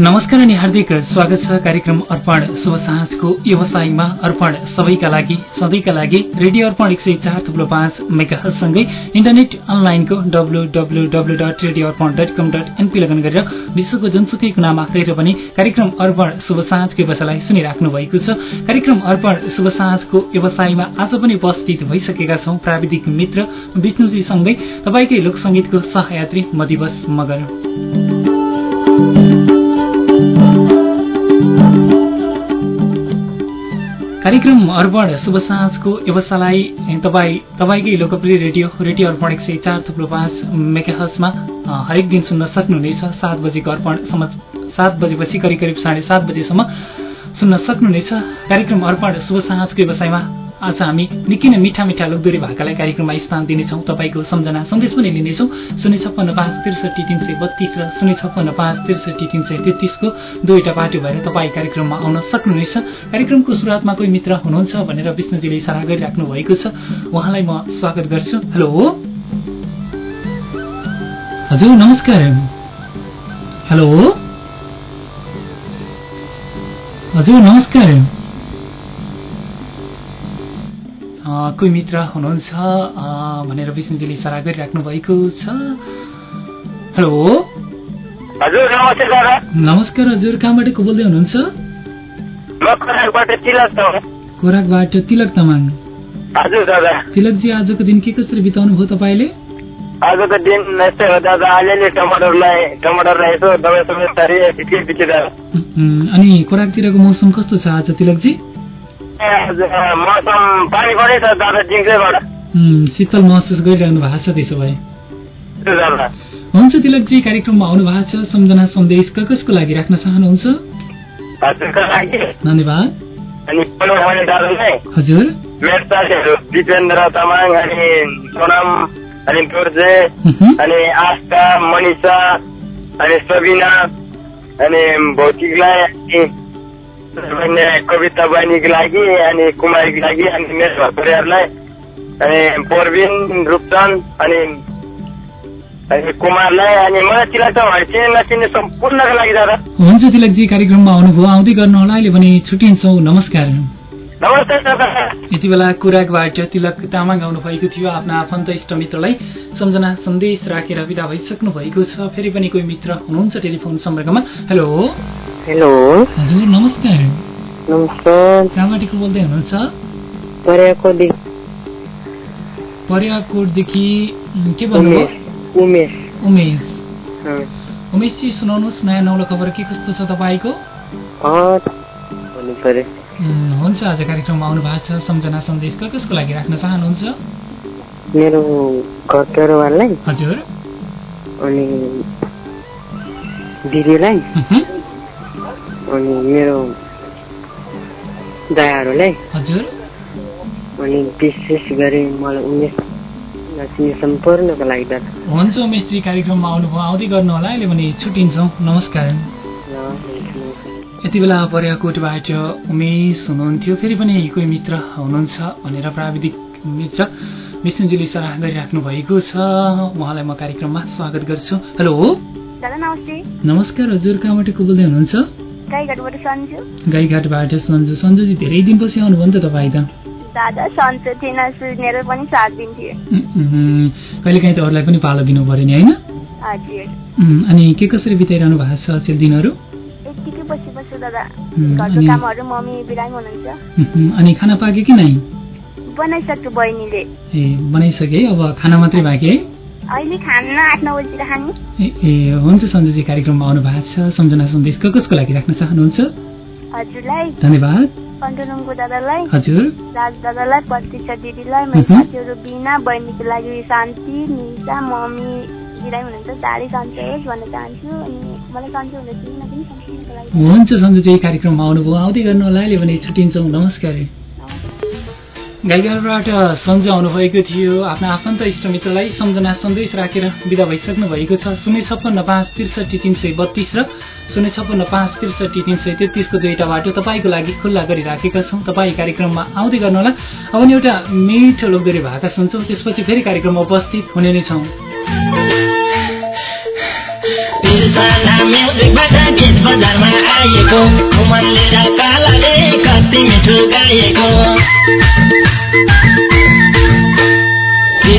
नमस्कार अनि हार्दिक स्वागत छ कार्यक्रम अर्पण शुभ साँझको व्यवसायमा अर्पण सबैका लागि सधैँका लागि रेडियो अर्पण एक सय चार थुप्रो पाँच मेगासँगै इन्टरनेट अनलाइनको W W W dot radio Arpan dot com dot NP login गरेर विश्वको जुनसुकै कुनामा रहेर पनि कार्यक्रम अर्पण शुभ साँझको व्यवसायलाई सुनिराख्नु भएको छ। कार्यक्रम अर्पण शुभ साँझको व्यवसायमा आज पनि उपस्थित भइसकेका छौं प्राविधिक मित्र विष्णुजीसँगै तपाईँकै लोकसंगीतको सहयात्री म मगर। कार्यक्रम अर्पण शुभ साँझको व्यवसायलाई तपाईँ तपाईँकै लोकप्रिय रेडियो रेडियो अर्पण एक सय चार थुप्रो पाँच मेगाहजमा हरेक दिन सुन्न सक्नुहुनेछ। सात बजेको अर्पण सात बजेपछि करिब करिब साढे सात बजेसम्म सुन्न सक्नुहुनेछ। कार्यक्रम अर्पण शुभ साँझको व्यवसायमा आज हामी निकै नै मिठा मिठा लोकदोरी भाकालाई कार्यक्रममा स्थान दिनेछौँ। तपाईँको सम्झना सन्देश पनि लिनेछौँ। शून्य छप्पन्न पाँच त्रिसठी तिन सय बत्तीस र शून्य छप्पन्न पाँच त्रिसठी तिन सय तेत्तिसको दुईवटा बाटो भएर तपाईँ कार्यक्रममा आउन सक्नुहुनेछ। कार्यक्रमको सुरुवातमा कोही मित्र हुनुहुन्छ भनेर विष्णुजीले इसारा गरिराख्नु भएको छ। उहाँलाई म स्वागत गर्छु। हेलो। हजुर नमस्कार। हेलो। हजुर नमस्कार। कोही मित्र हुनुहुन्छ भनेर विष्णुजीले इसारा गरिराख्नु भएको छ। हेलो। हजुर नमस्कार हजुर कहाँबाट को बोल्दै हुनुहुन्छ खोराकबाट तिलक तामाङ। तिलकजी आजको दिन के कसरी बिताउनु भयो तपाईँले? आजको दिन यस्तै हो दादा। अलिअलि टमाटरलाई टमाटरलाई यसो दबाई सबै अनि खोराकतिरको मौसम कस्तो छ आज तिलकजी? मौसम पानी परै छ दादा जिङ्सेबाट शीतल महसुस गरिरहनु भएको छ त्यसो भए हुन्छ तिलकजी कार्यक्रममा आउनु भएको छ सम्झना सन्देश कसको लागि राख्न चाहनुहुन्छ धन्यवाद हजुर मेरो साथीहरू दिपेन्द्र तामाङ अनि सोनाम अनि दुर्जे अनि आस्था मनिषा अनि सबिना अनि भौतिकलाई अनि बहिनी कविता बहिनीको लागि अनि कुमारीको लागि अनि मेरो घर परिवारलाई अनि परबिन रूपचन्द अनि अनि कुमारलाई अनि मलाई तिलक चिने नचिने सम्पूर्णको लागि दादा। हुन्छ तिलकजी कार्यक्रममा आउनुभयो आउँदै गर्नु होला अहिले भने छुट्टिन्छौँ। नमस्कार। यति बेला कुराकबाट तिलक तामाङ आउनु भएको थियो आफ्ना आफन्त इष्ट मित्रलाई सम्झना सन्देश राखेर विदा भइसक्नु भएको छ। फेरि पनि कोही मित्र हुनुहुन्छ टेलिफोन सम्पर्कमा। हेलो। हेलो हजुर नमस्कार। नमस्कार। कहाँबाट को बोल्दै हुनुहुन्छ? उम्, के भन्नुभयो? उमेश। उमेश। उमेशजी सुनाउनुहोस् नयाँ नौलो खबर के कस्तो छ तपाईँको? भन्नु हुन्छ आज कार्यक्रममा आउनु भएको छ सम्झना सन्देश क कसको लागि राख्न चाहनुहुन्छ? मेरो घर परिवारलाई हजुर। अनि दिदीलाई। अनि मेरो दायाहरूलाई हजुर। अनि विशेष गरी मलाई उमेश नचिने सम्पूर्णको लागि दादा हुन्छ उमेशजी कार्यक्रममा आउनुभयो आउँदै गर्नु होला अहिले भने छुट्टिन्छौँ। नमस्कार। यति बेला पर्याकोटबाट उमेश हुनुहुन्थ्यो फेरि पनि कोही मित्र हुनुहुन्छ भनेर प्राविधिक मित्र विष्णुजीले सराह गरिराख्नु भएको छ। उहाँलाई म कार्यक्रममा स्वागत गर्छु। हेलो। नमस्कार हजुर कहाँबाट को बोल्दै हुनुहुन्छ? गाईघाटबाट सन्जु। गाईघाटबाट सन्जु। सन्जुजी धेरै दिनपछि आउनुभयो नि त तपाईँ त? दादा सन्जु थिएन सुनेर पनि साथ दिन्थ्यो। उम्, कहिलेकाहीँ त अरूलाई पनि पालो दिनु पऱ्यो नि होइन? अनि के कसरी बिताइरहनु भएको छ अचेल दिनहरू? यत्तिकै बसी बस्छु दादा। घरको कामहरू मम्मी बिरामी हुनुहुन्छ। अनि खाना पाके कि नै? बनाइसक्छु बहिनीले। ए बनाइसके अब खाना मात्रै बाँकी है? ए ए, हुन्छ सन्जुजी कार्यक्रममा आउनु भएको छ। सम्झना सन्देश कसको लागि राख्न चाहनुहुन्छ? हजुरलाई धन्यवाद। पन्टुरुङको दादालाई हजुर। राज दादालाई प्रतीक्षा दिदीलाई मेरो मह्म। साथीहरू बिना बहिनीको लागि शान्ति निशा मम्मी बिरामी हुनुहुन्छ चाँडै सन्चै होस् भन्न चाहन्छु। अनि मलाई सन्चै हुँदा चिन्न पनि सम्पूर्णको लागि। हुन्छ कार्यक्रममा आउनुभयो। आउँदै गर्नु होला अहिले भने छुट्टिन्छौँ। नमस्कार। गाईघरबाट सन्जु आउनुभएको थियो। आफ्ना आफन्त इष्टमित्रलाई सम्झना सन्देश राखेर विदा भइसक्नु भएको छ। शून्य छप्पन्न पाँच त्रिसठी तिन सय बत्तीस र शून्य छप्पन्न पाँच त्रिसठी तिन सय तेत्तिसको दुईवटा बाटो तपाईँको लागि खुल्ला गरिराखेका छौँ। तपाईँ कार्यक्रममा आउँदै गर्नुहोला। अब नि एउटा मिठो लोकदोरी भाका सुन्छौँ। त्यसपछि फेरि कार्यक्रममा उपस्थित हुने नै छौँ। कति मिठो गाएको।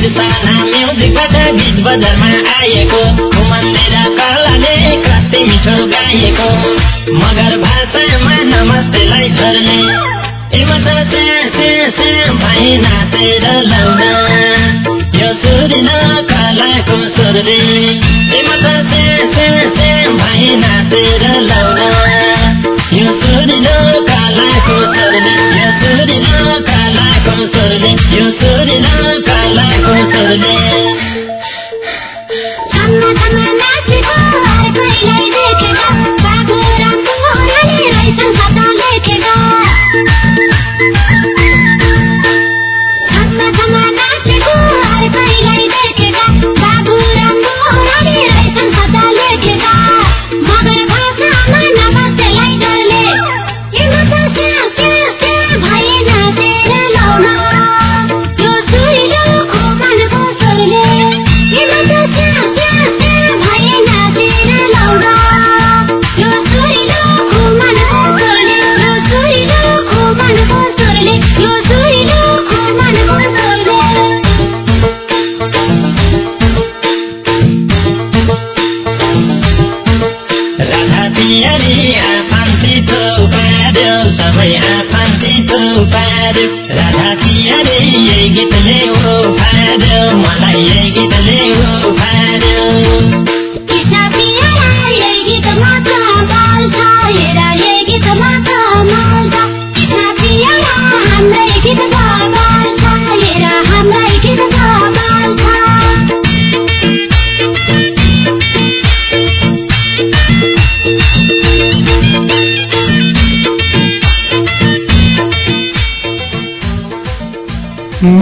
बिर्सना म्युजिकबाट गीत बजारमा आएको खुमनले र कालाले कति मिठो गाएको मगर भाषामा नमस्तेलाई झर्ने एमा त स्या स्या स्या भाइ नाचेर लाउन यो सुरिन कालाको सुरले एमा त स्या स्या स्या भाइ नाचेर लाउन यो सुरिन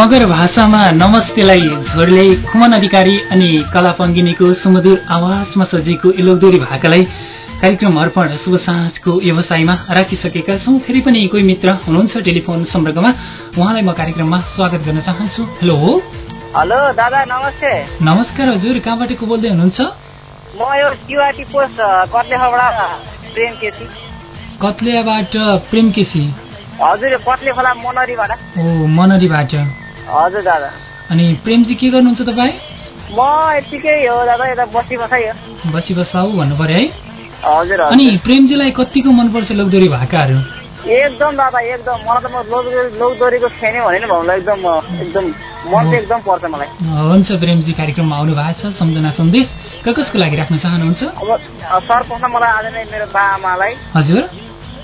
मगर भाषामा नमस्तेलाई झोडले खुमन अधिकारी अनि कला पङ्गिनीको सुमधुर आवाजमा सजिएको इलोकदोरी भाकालाई कार्यक्रम अर्पण शुभ साँझको व्यवसायमा राखिसकेका छौँ। फेरि पनि कोही मित्र हुनुहुन्छ टेलिफोन सम्पर्कमा? उहाँलाई म कार्यक्रममा स्वागत गर्न चाहन्छु। हेलो। हेलो दादा नमस्ते। नमस्कार हजुर कहाँबाट को बोल्दै हुनुहुन्छ? म यो टिवाटी पोस्ट प्रेम केसी। कत्लियाबाट प्रेम केसी? हजुर यो कत्ले खोला मनरीबाट। ओ मनरीबाट। हजुर दादा। अनि प्रेमजी के गर्नुहुन्छ तपाईँ? म यतिकै हो दादा यता बसी बसाइ हो। बसी बसाउ भन्नु पर्यो है। हजुर अनि प्रेमजीलाई कतिको मनपर्छ लोकदोरी भाकाहरू? एकदम दादा एकदम। मलाई त म लोक लोकदोरीको फेन भने भन्नु एकदम एकदम मन चाहिँ एकदम पर्छ मलाई। हुन्छ प्रेमजी कार्यक्रममा आउनु भएको छ सम्झना सन्देश। कसको लागि राख्न चाहनुहुन्छ? अब सर्वप्रथम मलाई आज नै मेरो बा आमालाई हजुर।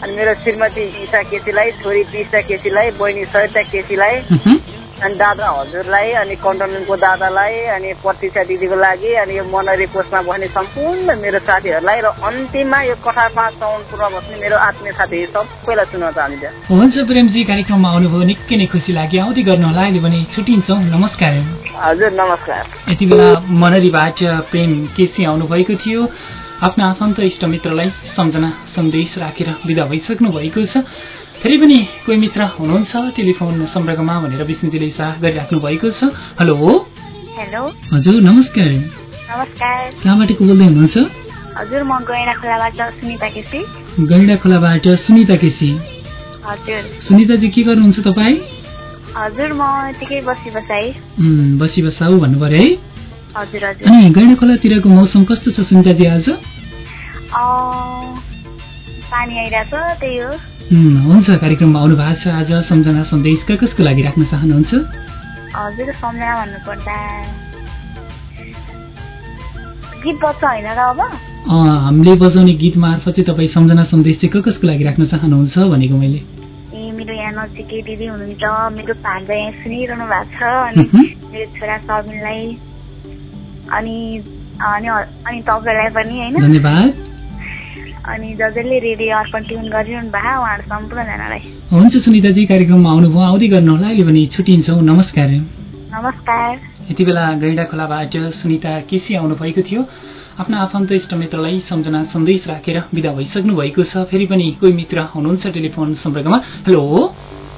अनि मेरो श्रीमती इसा केसीलाई छोरी टिसा केसीलाई बहिनी सरिता केसीलाई। अनि दादा हजुरलाई अनि कन्ट्रोलिङको दादालाई अनि प्रतीक्षा दिदीको लागि अनि यो मनरी पोस्टमा बस्ने सम्पूर्ण मेरो साथीहरूलाई र अन्तिममा यो कठारमा चौनपुरमा बस्ने मेरो आत्मीय साथीहरू सबैलाई सुन्न चाहन्छु हुन्छ प्रेमजी कार्यक्रममा आउनुभयो निकै नै खुसी लाग्यो। आउँदै गर्नुहोला अहिले भने छुट्टिन्छौँ। नमस्कार। हजुर नमस्कार। यति बेला मनरीबाट प्रेम केसी आउनुभएको थियो। आफ्ना आफन्त इष्टमित्रलाई सम्झना सन्देश राखेर विदा भइसक्नु भएको छ। फेरि पनि कोही मित्र हुनुहुन्छ टेलिफोन सम्पर्कमा भनेर विष्णुजीले इसारा गरिराख्नु भएको छ। हेलो? हेलो। हजुर नमस्कार। नमस्कार। कहाँबाट को बोल्दै हुनुहुन्छ? हजुर म गैँडा खोलाबाट सुनिता केसी। गैँडा खोलाबाट सुनिता केसी। हजुर। सुनिताजी के गर्नुहुन्छ तपाईँ? हजुर म यतिकै बसी उम्, बसी बसाउ भन्नु पर्यो है। हजुर हजुर। अनि गैँडा खोलातिरको मौसम कस्तो छ सुनिताजी आज? पानी आइरहेको छ त्यही हो। हुन्छ कार्यक्रममा आउनु भएको छ आज सम्झना सन्देश। कसको लागि राख्न चाहनुहुन्छ? हजुर सम्झना भन्नुपर्दा गीत बज्छ होइन र अब? हामीले बजाउने गीत मार्फत चाहिँ तपाईँ सम्झना सन्देश चाहिँ कसको लागि राख्न चाहनुहुन्छ भनेको मैले? ए मेरो यहाँ नजिकै दिदी हुनुहुन्छ मेरो भान्जा यहाँ सुनिरहनु भएको छ अनि। मेरो छोरा सबिनलाई अनि अनि तपाईँलाई पनि होइन? धन्यवाद। अनि जसले रेडियो अर्पण ट्युन गरिरहनु भएको उहाँहरू सम्पूर्णजनालाई हुन्छ सुनिताजी कार्यक्रममा आउनुभयो आउँदै गर्नुहोला। अहिले भने छुट्टिन्छौँ। नमस्कार। नमस्कार। यति बेला गैँडा खोलाबाट सुनिता केसी आउनुभएको थियो। आफ्ना आफन्त इष्टमित्रलाई सम्झना सन्देश राखेर विदा भइसक्नु भएको छ। फेरि पनि कोही मित्र हुनुहुन्छ टेलिफोन सम्पर्कमा? हेलो?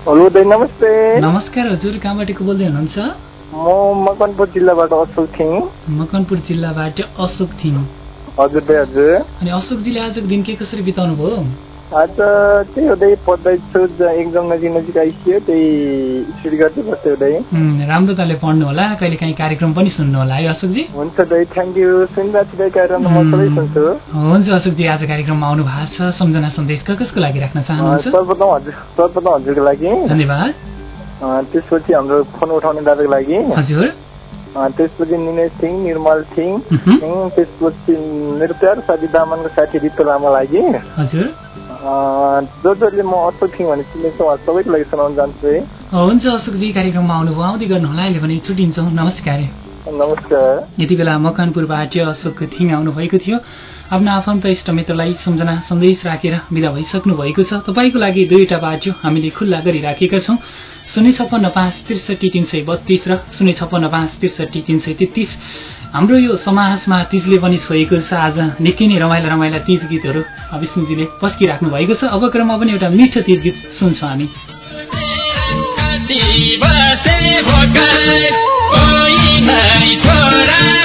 हेलो नमस्ते। नमस्कार हजुर। कहाँबाट को बोल्दै हुनुहुन्छ? म मकनपुर जिल्लाबाट अशोक थिएँ। मकनपुर जिल्लाबाट अशोक थिङ हजुर हजुर। अनि अशोकजीले आजको दिन के कसरी बिताउनु भयो? आज त्यही हुँदै पढ्दैछु एक्जाम नजिक नजिक आइसक्यो त्यही स्टडी गर्दै बस्छु हुँदै। राम्रो ताले पढ्नु होला कहिले काहीँ कार्यक्रम पनि सुन्नु होला है अशोकजी हुन्छ दाइ थ्याङ्क यू सुनिरहेको छु दाइ कार्यक्रम म सबै सुन्छु। हुन्छ अशोकजी आज कार्यक्रममा आउनु भएको छ सम्झना सन्देश कसको लागि राख्न चाहनुहुन्छ? सर्वप्रथम हजुर सर्वप्रथम हजुरको लागि। धन्यवाद। त्यसपछि हाम्रो फोन उठाउने दादाको लागि। हजुर। त्यसपछि निमेश सिंह निर्मल सिंह त्यसपछि प्यारो साथी दामनको साथी रितो लामाको लागि जो जसले म अशोक थिएँ भने चिनेछु उहाँ सबैको लागि सुनाउन जान्छु है। हुन्छ अशोकजी कार्यक्रममा आउनुभयो। आउँदै गर्नुहोला। अहिले भने छुट्टिन्छौँ नमस्कार। नमस्कार। यति बेला मकनपुरबाट अशोक थिङ आउनुभएको थियो। आफ्नो आफन्त इष्टमित्रलाई सम्झना सन्देश राखेर विदा भइसक्नु भएको छ। तपाईँको लागि दुईवटा बाटो हामीले खुल्ला गरिराखेका छौँ। शून्य छप्पन्न पाँच त्रिसठी तिन सय बत्तीस र शून्य छप्पन्न पाँच त्रिसठी तिन सय तेत्तिस। हाम्रो यो समाजमा तिजले पनि छोएको छ। आज निकै नै रमाइला रमाइला तिज गीतहरू विष्णुजीले पस्किराख्नु भएको छ। अब क्रममा पनि एउटा मिठो तिज गीत सुन्छौँ हामी। छोरा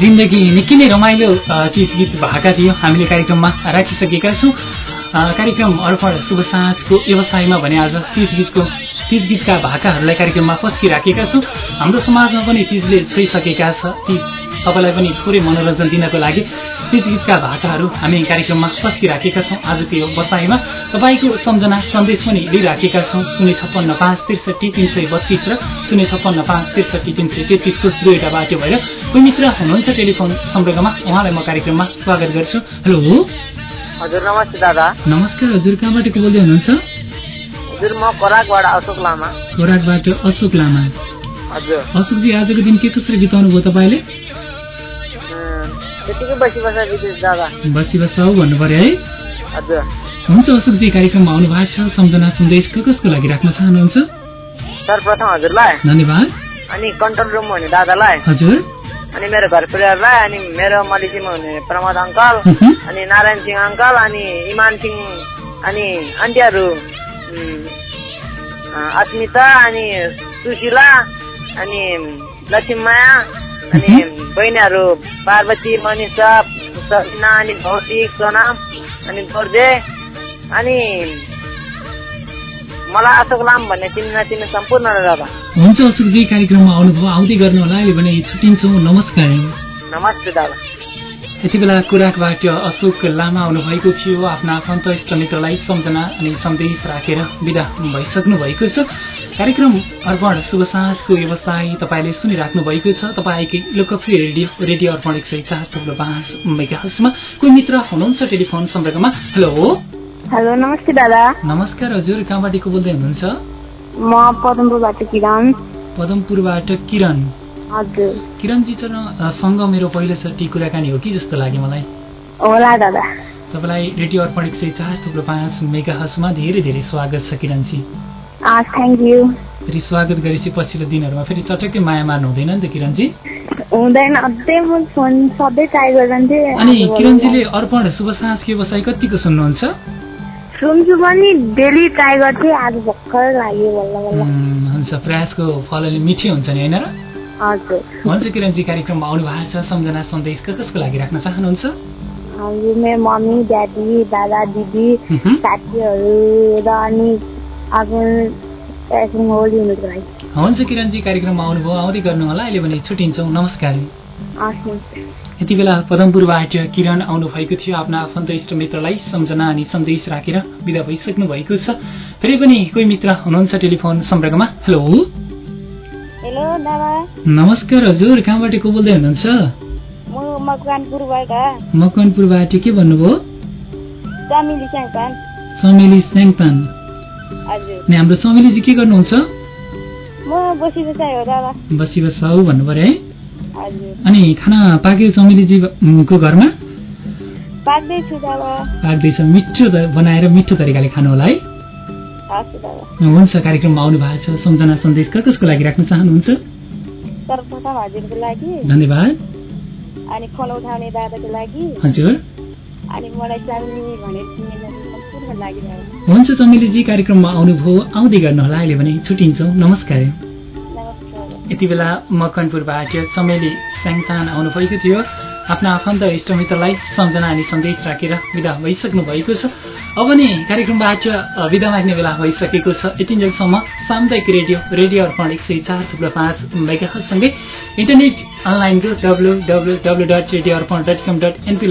जिन्दगी निकै नै रमाइलो तिज गीत भएका थियो। हामीले कार्यक्रममा राखिसकेका छौँ। कार्यक्रम अर्पण शुभ साँझको व्यवसायमा भने आज तिज गीतको तिज गीतका भाकाहरूलाई कार्यक्रममा पस्किराखेका छौँ। हाम्रो समाजमा पनि तिजले छोइसकेका छ। ती तपाईँलाई पनि थोरै मनोरञ्जन दिनको लागि गीतका भाकाहरू हामी कार्यक्रममा पस्किराखेका छौँ। आजको यो बसाइमा तपाईँको सम्झना सन्देश पनि लिइराखेका छौँ। शून्य छप्पन्न पाँच त्रिसठी तिन सय बत्तीस र शून्य छप्पन्न पाँच त्रिसठी तिन सय तेत्तिसको दुईवटा बाटो भएर कोही मित्र हुनुहुन्छ टेलिफोन सम्पर्कमा उहाँलाई म कार्यक्रममा स्वागत गर्छु। हेलो। हजुर नमस्ते दादा। नमस्कार हजुर कहाँबाट को बोल्दै हुनुहुन्छ? हजुर म कराकबाट अशोक लामा। खोराकबाट अशोक लामा। हजुर। अशोकजी आजको दिन के कसरी बिताउनु भयो तपाईँले? बसी बसा बस भन्नु पर्यो है। हुन्छ अशोकजी कार्यक्रममा आउनु भएको छ। सम्झना सन्देश कसको लागि राख्न चाहनुहुन्छ? सर्वप्रथम हजुरलाई। धन्यवाद। अनि कन्ट्रोल रुममा हुने दादालाई। हजुर। अनि मेरो घर परिवारलाई अनि मेरो मलिसीमा हुने प्रमोद अङ्कल। अनि नारायण सिंह अङ्कल अनि इमान सिंह अनि आन्टीहरू उम्, अ, अस्मिता अनि सुशीला अनि लक्ष्मीमाया अनि बहिनीहरू पार्वती मनिषा अनि भौतिक सोनाम अनि गोर्जे अनि मलाई अशोक लाम भन्ने चिन्न नचिन्ने सम्पूर्ण दादा हुन्छ अशोकजी कार्यक्रममा आउनुभयो आउँदै गर्नु होला अहिले भने छुट्टिन्छौँ नमस्कार। नमस्ते दादा। यति बेला कुराकबाट अशोक लामा आउनुभएको थियो आफ्ना आफन्त इष्टमित्रलाई सम्झना अनि सन्देश राखेर विदा भइसक्नु भएको छ। कार्यक्रम अर्पण शुभ साँझको व्यवसाय तपाईँले सुनिराख्नु भएको छ। तपाईँकै लोकप्रिय रेडियो रेडियो अर्पण एक सय चार थप्लो पाँच मेगाहर्समा कोही मित्र हुनुहुन्छ टेलिफोन सम्पर्कमा? हेलो? हेलो नमस्ते दादा। नमस्कार हजुर। कहाँबाट को बोल्दै हुनुहुन्छ? म पदमपुरबाट किरण। पदमपुरबाट किरण। हजुर। किरणजीसँग मेरो पहिलोचोटि कुराकानी हो कि? जस्तो लाग्यो मलाई। होला दादा। तपाईँलाई रेडियो अर्पण एक सय चार थुप्रो पाँच मेगा हसमा धेरै धेरै स्वागत छ किरणजी। फेरि स्वागत गरेपछि पछिल्लो दिनहरूमा फेरि चटक्कै माया मार्नु हुँदैन नि त किरणजी? हुँदैन अझै म फोन सधैँ ट्राई गरिरहन्थेँ। अनि किरणजीले अर्पण शुभ साँझ के बसाइ कतिको सुन्नुहुन्छ? सुन्छु पनि डेली ट्राई गर्थेँ आज भर्खर लाग्यो बल्ल बल्ल। हुन्छ प्रयासको फल अलि मिठै हुन्छ नि होइन र? हजुर। हुन्छ किरणजी कार्यक्रममा आउनु भएको छ सम्झना सन्देश कसको लागि राख्न चाहनुहुन्छ? हजुर मेरो मम्मी ड्याडी दादा दिदी। साथीहरू र अनि हुन्छ किरणजी कार्यक्रममा आउनुभयो। आउँदै गर्नु होला अहिले भने छुट्टिन्छौँ नमस्कार। यति बेला पदमपुरबाट किरण आउनु भएको थियो। आफ्ना आफन्त इष्ट मित्रलाई सम्झना अनि सन्देश राखेर विदा भइसक्नु भएको छ। फेरि पनि कोही मित्र हुनुहुन्छ टेलिफोन सम्पर्कमा? हेलो। हेलो नमस्कार हजुर। कहाँबाट को बोल्दै हुनुहुन्छ? मकवानपुरबाट के भन्नुभयो? चमिली स्याङतान अनि हाम्रो चमेलीजी के गर्नुहुन्छ? बसी बसाउ भन्नु पर्यो है। अनि खाना पाक्यो चमेलीजी को घरमा? पाक्दैछु मिठो बनाएर मिठो तरिकाले खानु होला है। हुन्छ कार्यक्रममा आउनु भएको छ। सम्झना सन्देश कसको लागि राख्न चाहनुहुन्छ? सर्वप्रथम हजुरको लागि। धन्यवाद। अनि फोन उठाउने दादाको लागि। हजुर। अनि मलाई भनेर हुन्छ चमेलीजी कार्यक्रममा आउनुभयो आउँदै गर्नुहोला अहिले भने छुट्टिन्छौँ। नमस्कार। यति बेला मकनपुरबाट चमेली स्याङतान आउनुभएको थियो। आफ्ना आफन्त इष्टमित्रलाई सम्झना अनि सन्देश राखेर विदा भइसक्नु भएको छ। अब नि कार्यक्रमबाट विदा माग्ने बेला भइसकेको छ। यतिन्जेलसम्म सामुदायिक रेडियो रेडियो अर्पण एक सय चार थुप्रो पाँच मेगासँगै इन्टरनेट अनलाइनको डब्लु डब्लु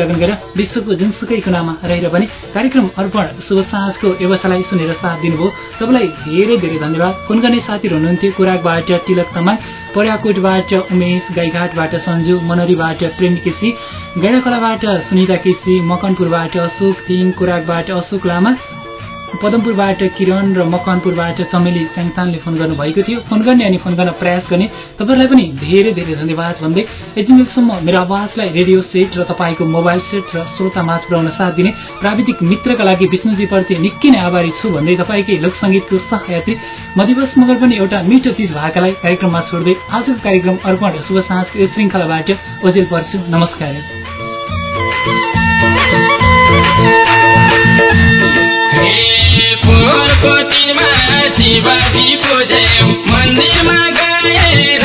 लगन गरेर विश्वको जुनसुकै कुनामा रहेर पनि कार्यक्रम अर्पण शुभ साँझको व्यवसायलाई सुनेर साथ दिनुभयो। तपाईँलाई धेरै धेरै धन्यवाद। फोन गर्ने साथीहरू हुनुहुन्थ्यो कुराकबाट तिलक तमाङ पर्याकोटबाट उमेश गाईघाटबाट सन्जु मनरीबाट प्रेम केसी गैडाखोलाबाट सुनिता केसी मकनपुरबाट अशोक थिङ कुराकबाट अशोक लामा पदमपुरबाट किरण र मकवानपुरबाट चमेली स्याङतानले फोन गर्नुभएको थियो। फोन गर्ने अनि फोन गर्न प्रयास गर्ने तपाईँहरूलाई पनि धेरै धेरै धन्यवाद भन्दै यति बेलसम्म मेरो आवाजलाई रेडियो सेट र तपाईँको मोबाइल सेट र श्रोता माझ पुर्याउन साथ दिने प्राविधिक मित्रका लागि विष्णुजीप्रति निकै नै आभारी छु भन्दै तपाईँकै लोकसङ्गीतको सहयात्री मधिवस मगर पनि एउटा मिठो तिज भाकालाई कार्यक्रममा छोड्दै आजको कार्यक्रम अर्पण शुभ साँझको यो श्रृङ्खलाबाट ओजेल पर्छु। नमस्कार। तिनमा शिवजी पूजे मन्दिरमा गए